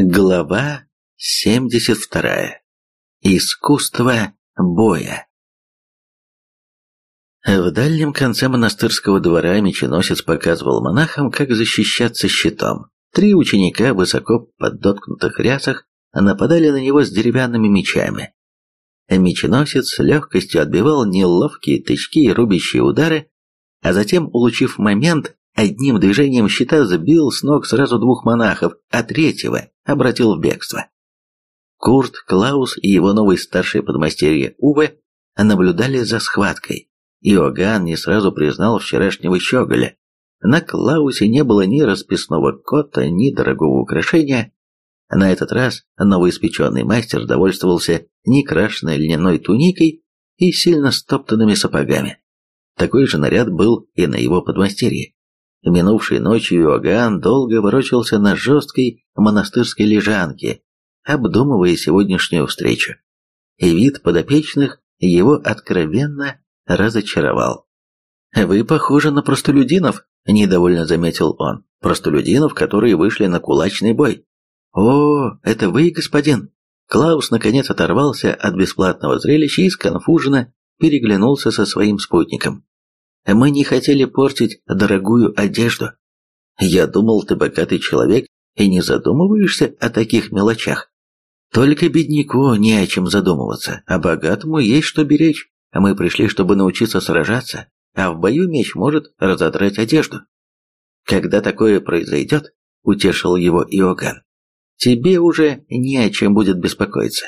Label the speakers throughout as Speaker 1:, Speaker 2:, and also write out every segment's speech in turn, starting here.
Speaker 1: Глава 72. Искусство боя. В дальнем конце монастырского двора меченосец показывал монахам, как защищаться щитом. Три ученика, высоко подоткнутых рясах, нападали на него с деревянными мечами. Меченосец с легкостью отбивал неловкие тычки и рубящие удары, а затем, улучив момент, одним движением щита сбил с ног сразу двух монахов, а третьего обратил в бегство. Курт, Клаус и его новый старший подмастерье Уве наблюдали за схваткой. Иоганн не сразу признал вчерашнего щеголя. На Клаусе не было ни расписного кота, ни дорогого украшения. На этот раз новоиспеченный мастер довольствовался некрашенной льняной туникой и сильно стоптанными сапогами. Такой же наряд был и на его подмастерье. Минувшей ночью Иоганн долго ворочался на жесткой монастырской лежанке, обдумывая сегодняшнюю встречу. И вид подопечных его откровенно разочаровал. «Вы похожи на простолюдинов», – недовольно заметил он. «Простолюдинов, которые вышли на кулачный бой». «О, это вы, господин?» Клаус наконец оторвался от бесплатного зрелища и сконфуженно переглянулся со своим спутником. Мы не хотели портить дорогую одежду. Я думал, ты богатый человек и не задумываешься о таких мелочах. Только бедняку не о чем задумываться, а богатому есть что беречь. Мы пришли, чтобы научиться сражаться, а в бою меч может разодрать одежду. Когда такое произойдет, утешил его Иоганн, тебе уже не о чем будет беспокоиться.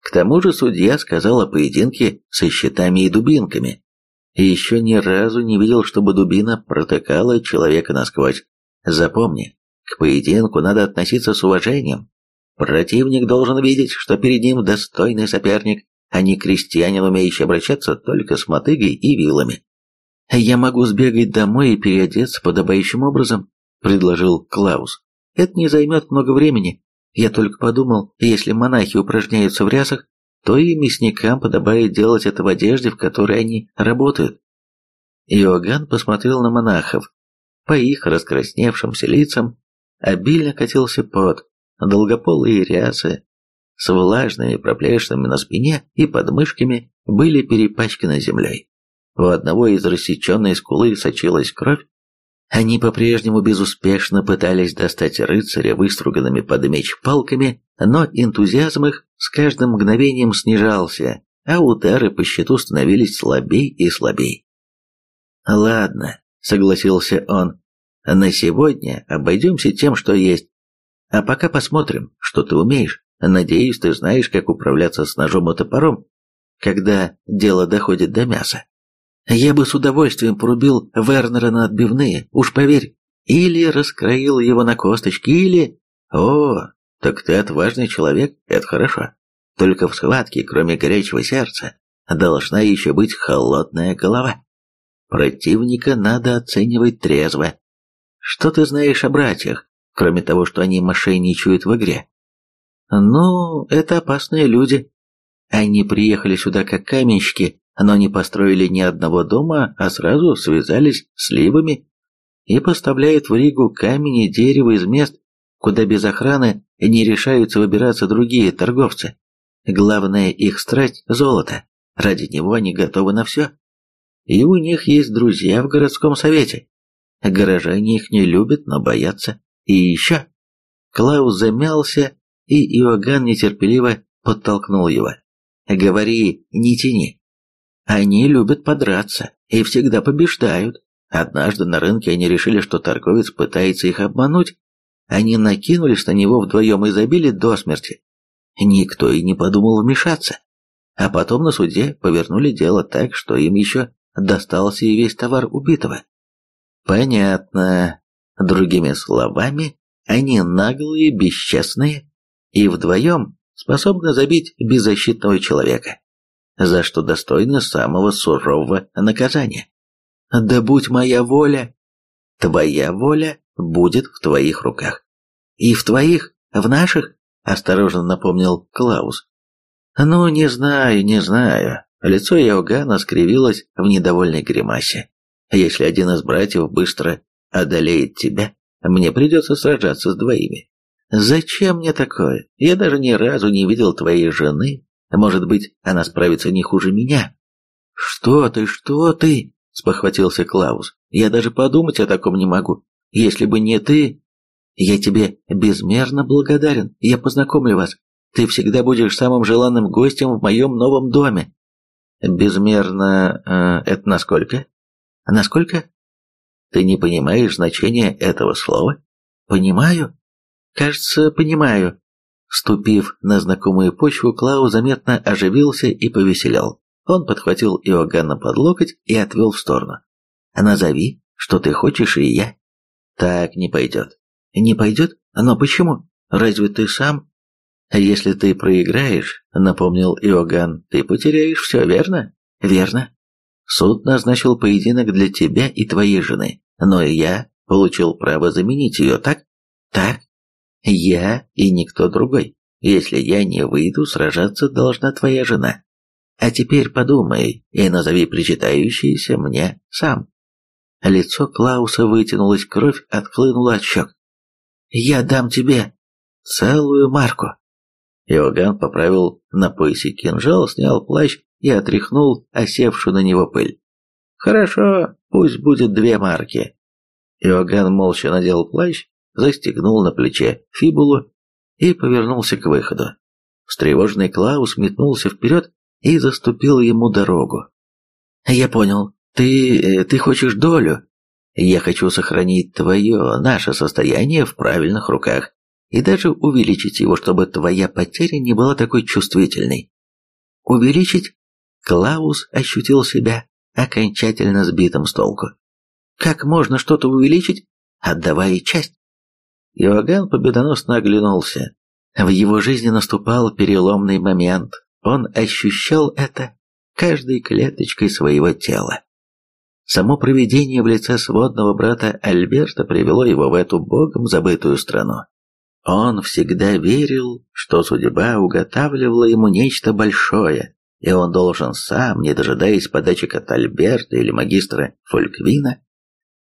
Speaker 1: К тому же судья сказал о поединке со щитами и дубинками, и еще ни разу не видел, чтобы дубина протыкала человека насквозь. Запомни, к поединку надо относиться с уважением. Противник должен видеть, что перед ним достойный соперник, а не крестьянин, умеющий обращаться только с мотыгой и вилами. «Я могу сбегать домой и переодеться подобающим образом», — предложил Клаус. «Это не займет много времени. Я только подумал, если монахи упражняются в рясах, то и мясникам подобает делать это в одежде, в которой они работают. Иоганн посмотрел на монахов. По их раскрасневшимся лицам обильно катился пот, долгополые рясы с влажными проплешинами на спине и подмышками были перепачканы землей. У одного из рассеченной скулы сочилась кровь, они по-прежнему безуспешно пытались достать рыцаря выструганными под меч палками, но энтузиазм их с каждым мгновением снижался, а удары по щиту становились слабей и слабей. «Ладно», — согласился он, — «на сегодня обойдемся тем, что есть. А пока посмотрим, что ты умеешь. Надеюсь, ты знаешь, как управляться с ножом и топором, когда дело доходит до мяса». Я бы с удовольствием порубил Вернера на отбивные, уж поверь. Или раскроил его на косточки, или... О, так ты отважный человек, это хорошо. Только в схватке, кроме горячего сердца, должна еще быть холодная голова. Противника надо оценивать трезво. Что ты знаешь о братьях, кроме того, что они мошенничают в игре? Ну, это опасные люди. Они приехали сюда как каменщики, но не построили ни одного дома, а сразу связались с ливами и поставляют в Ригу камень и дерево из мест, куда без охраны не решаются выбираться другие торговцы. Главная их страсть – золото. Ради него они готовы на все. И у них есть друзья в городском совете. Горожане их не любят, но боятся. И еще. Клаус замялся, и Иоганн нетерпеливо подтолкнул его. «Говори, не тяни. Они любят подраться и всегда побеждают. Однажды на рынке они решили, что торговец пытается их обмануть. Они накинулись на него вдвоем и забили до смерти. Никто и не подумал вмешаться. А потом на суде повернули дело так, что им еще достался и весь товар убитого. Понятно. Другими словами, они наглые, бесчестные и вдвоем способны забить беззащитного человека за что достойны самого сурового наказания. Да будь моя воля, твоя воля будет в твоих руках. И в твоих, в наших, осторожно напомнил Клаус. Ну, не знаю, не знаю. Лицо Иоганна скривилось в недовольной гримасе. Если один из братьев быстро одолеет тебя, мне придется сражаться с двоими. Зачем мне такое? Я даже ни разу не видел твоей жены. Может быть, она справится не хуже меня. Что ты, что ты? спохватился Клаус. Я даже подумать о таком не могу. Если бы не ты, я тебе безмерно благодарен. Я познакомлю вас. Ты всегда будешь самым желанным гостем в моем новом доме. Безмерно... Э, это насколько? Насколько? Ты не понимаешь значения этого слова? Понимаю. Кажется, понимаю. Ступив на знакомую почву, Клау заметно оживился и повеселел. Он подхватил Иоганна под локоть и отвел в сторону. «Назови, что ты хочешь, и я». «Так не пойдет». «Не пойдет? Но почему? Разве ты сам «Если ты проиграешь, — напомнил Иоганн, — ты потеряешь все, верно?» «Верно. Суд назначил поединок для тебя и твоей жены, но и я получил право заменить ее, так?» «Так. Я и никто другой. Если я не выйду, сражаться должна твоя жена. А теперь подумай и назови причитающиеся мне сам». Лицо Клауса вытянулось, кровь отхлынула от щек. «Я дам тебе целую марку». Иоганн поправил на поясе кинжал, снял плащ и отряхнул осевшую на него пыль. «Хорошо, пусть будет две марки». Иоганн молча надел плащ, застегнул на плече фибулу и повернулся к выходу. Встревоженный Клаус метнулся вперед и заступил ему дорогу. «Я понял. Ты... Э, ты хочешь долю? Я хочу сохранить твое, наше состояние в правильных руках и даже увеличить его, чтобы твоя потеря не была такой чувствительной. Увеличить? Клаус ощутил себя окончательно сбитым с толку. Как можно что-то увеличить, отдавая часть? Иоганн победоносно оглянулся. В его жизни наступал переломный момент. Он ощущал это каждой клеточкой своего тела. Само провидение в лице сводного брата Альберта привело его в эту богом забытую страну. Он всегда верил, что судьба уготавливала ему нечто большое, и он должен сам, не дожидаясь подачек от Альберта или магистра Фольквина,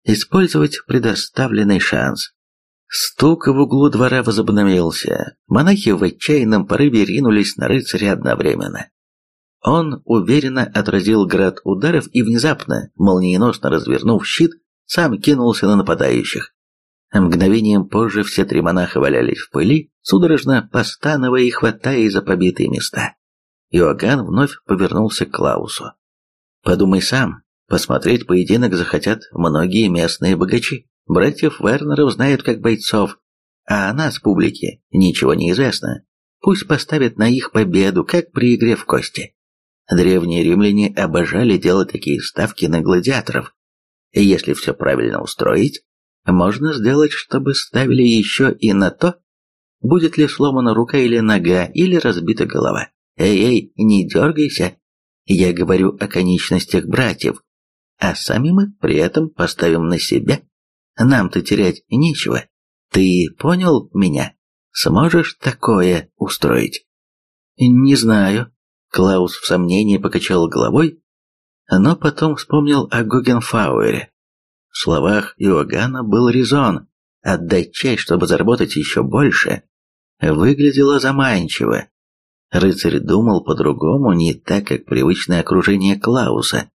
Speaker 1: использовать предоставленный шанс. Стук в углу двора возобновился. Монахи в отчаянном порыве ринулись на рыцаря одновременно. Он уверенно отразил град ударов и внезапно, молниеносно развернув щит, сам кинулся на нападающих. Мгновением позже все три монаха валялись в пыли, судорожно постановая и хватая за побитые места. Иоганн вновь повернулся к Клаусу. «Подумай сам, посмотреть поединок захотят многие местные богачи. Братьев Вернеров знают как бойцов, а о нас, публике, ничего не известно. Пусть поставят на их победу, как при игре в кости. Древние римляне обожали делать такие ставки на гладиаторов. Если все правильно устроить, можно сделать, чтобы ставили еще и на то, будет ли сломана рука или нога, или разбита голова. Эй-эй, не дергайся. Я говорю о конечностях братьев, а сами мы при этом поставим на себя. Нам-то терять нечего. Ты понял меня? Сможешь такое устроить? Не знаю. Клаус в сомнении покачал головой, но потом вспомнил о Гогенфауэре. В словах Иоганна был резон. Отдать часть, чтобы заработать еще больше, выглядело заманчиво. Рыцарь думал по-другому, не так, как привычное окружение Клауса.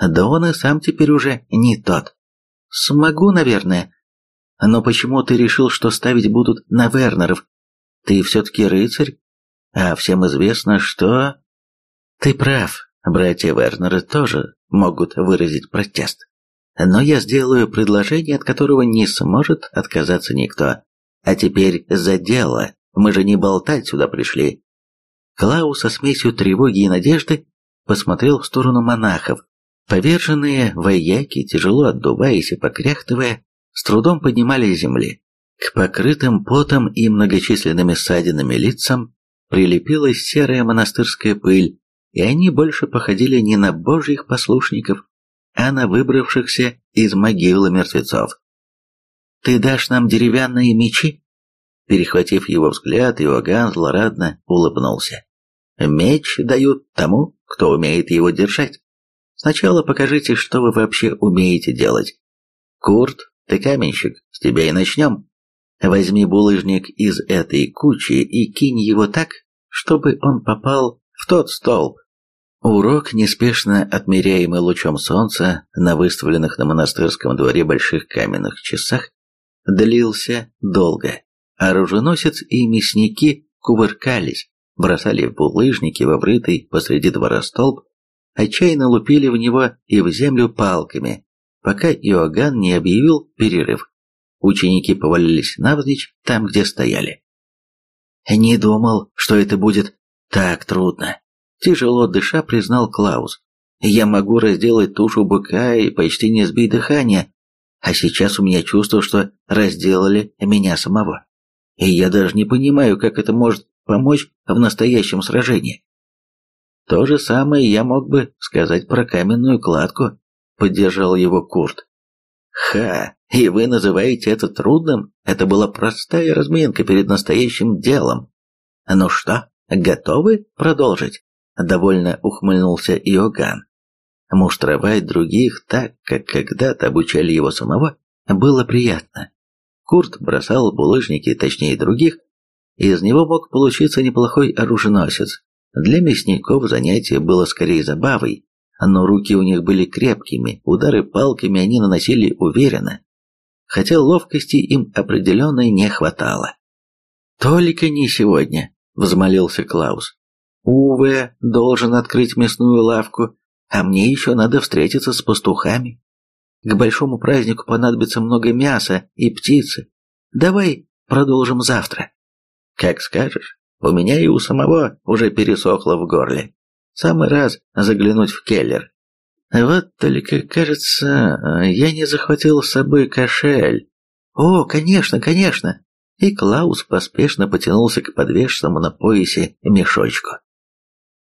Speaker 1: Да он и сам теперь уже не тот. Смогу, наверное. Но почему ты решил, что ставить будут на Вернеров? Ты все-таки рыцарь, а всем известно, что... Ты прав, братья Вернеры тоже могут выразить протест. Но я сделаю предложение, от которого не сможет отказаться никто. А теперь за дело. Мы же не болтать сюда пришли. Клаус со смесью тревоги и надежды посмотрел в сторону монахов. Поверженные вояки, тяжело отдуваясь и покряхтывая, с трудом поднимали земли. К покрытым потом и многочисленными ссадинами лицам прилепилась серая монастырская пыль, и они больше походили не на божьих послушников, а на выбравшихся из могилы мертвецов. «Ты дашь нам деревянные мечи?» Перехватив его взгляд, Иоганн злорадно улыбнулся. «Меч дают тому, кто умеет его держать. Сначала покажите, что вы вообще умеете делать. Курт, ты каменщик, с тебя и начнем. Возьми булыжник из этой кучи и кинь его так, чтобы он попал в тот столб. Урок, неспешно отмеряемый лучом солнца на выставленных на монастырском дворе больших каменных часах, длился долго. Оруженосец и мясники кувыркались, бросали булыжники в обрытый посреди двора столб, отчаянно лупили в него и в землю палками, пока Иоганн не объявил перерыв. Ученики повалились навзничь там, где стояли. «Не думал, что это будет так трудно», – тяжело дыша признал Клаус. «Я могу разделать тушу быка и почти не сбить дыхание, а сейчас у меня чувство, что разделали меня самого. И я даже не понимаю, как это может помочь в настоящем сражении». То же самое я мог бы сказать про каменную кладку, поддержал его Курт. Ха, и вы называете это трудным? Это была простая разминка перед настоящим делом. Ну что, готовы продолжить? Довольно ухмыльнулся Иоганн. Муштровать других так, как когда-то обучали его самого, было приятно. Курт бросал булыжники, точнее других, из него мог получиться неплохой оруженосец. Для мясников занятие было скорее забавой, но руки у них были крепкими, удары палками они наносили уверенно, хотя ловкости им определенно не хватало. «Только не сегодня», — взмолился Клаус. «Уве должен открыть мясную лавку, а мне еще надо встретиться с пастухами. К большому празднику понадобится много мяса и птицы. Давай продолжим завтра». «Как скажешь. У меня и у самого уже пересохло в горле. Самый раз заглянуть в келлер. Вот только, кажется, я не захватил с собой кошель. О, конечно, конечно. И Клаус поспешно потянулся к подвешенному на поясе мешочку.